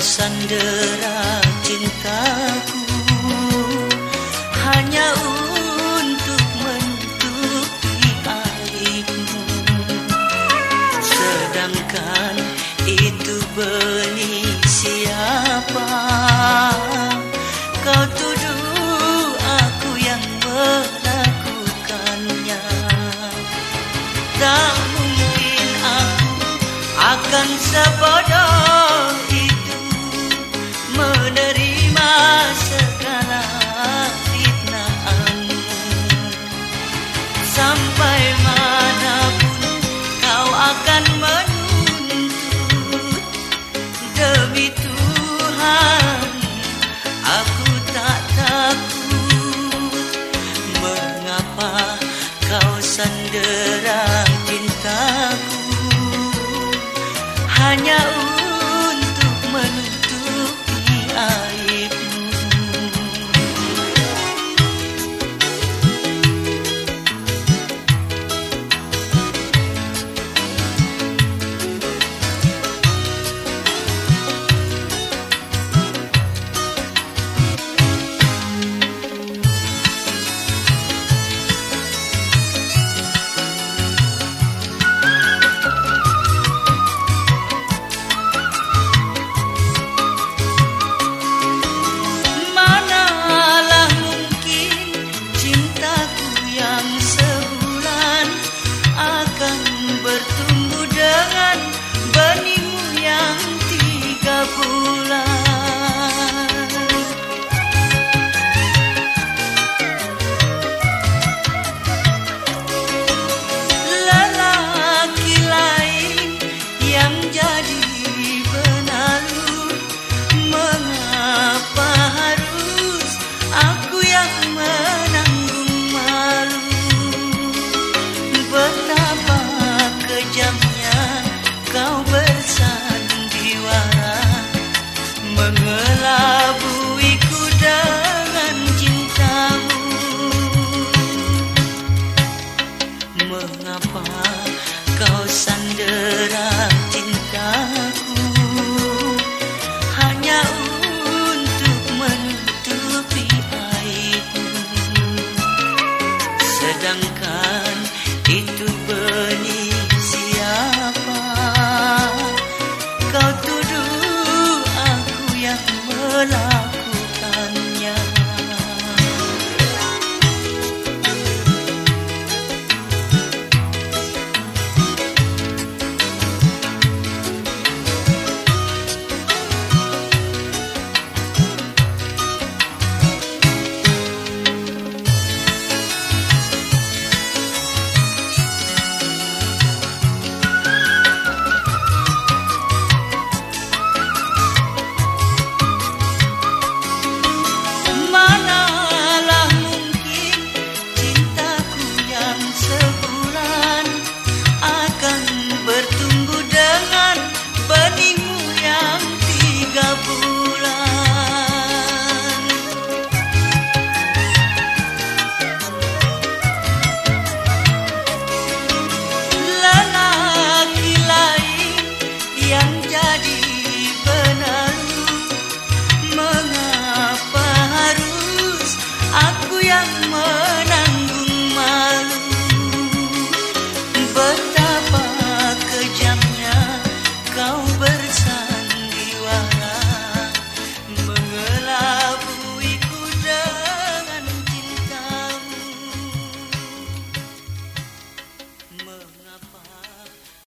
sandera cintaku. Hanya untuk menutupi aibmu. Sedangkan itu benih siapa? Kau tuduh aku yang melakukannya. Tak mungkin aku akan sebodoh menerima segala fitnahanmu sampai manapun kau akan menuntut demi Tuhan aku tak takut. Mengapa kau sandera cintaku? Hanya untuk Mengapa kau sandera cintamu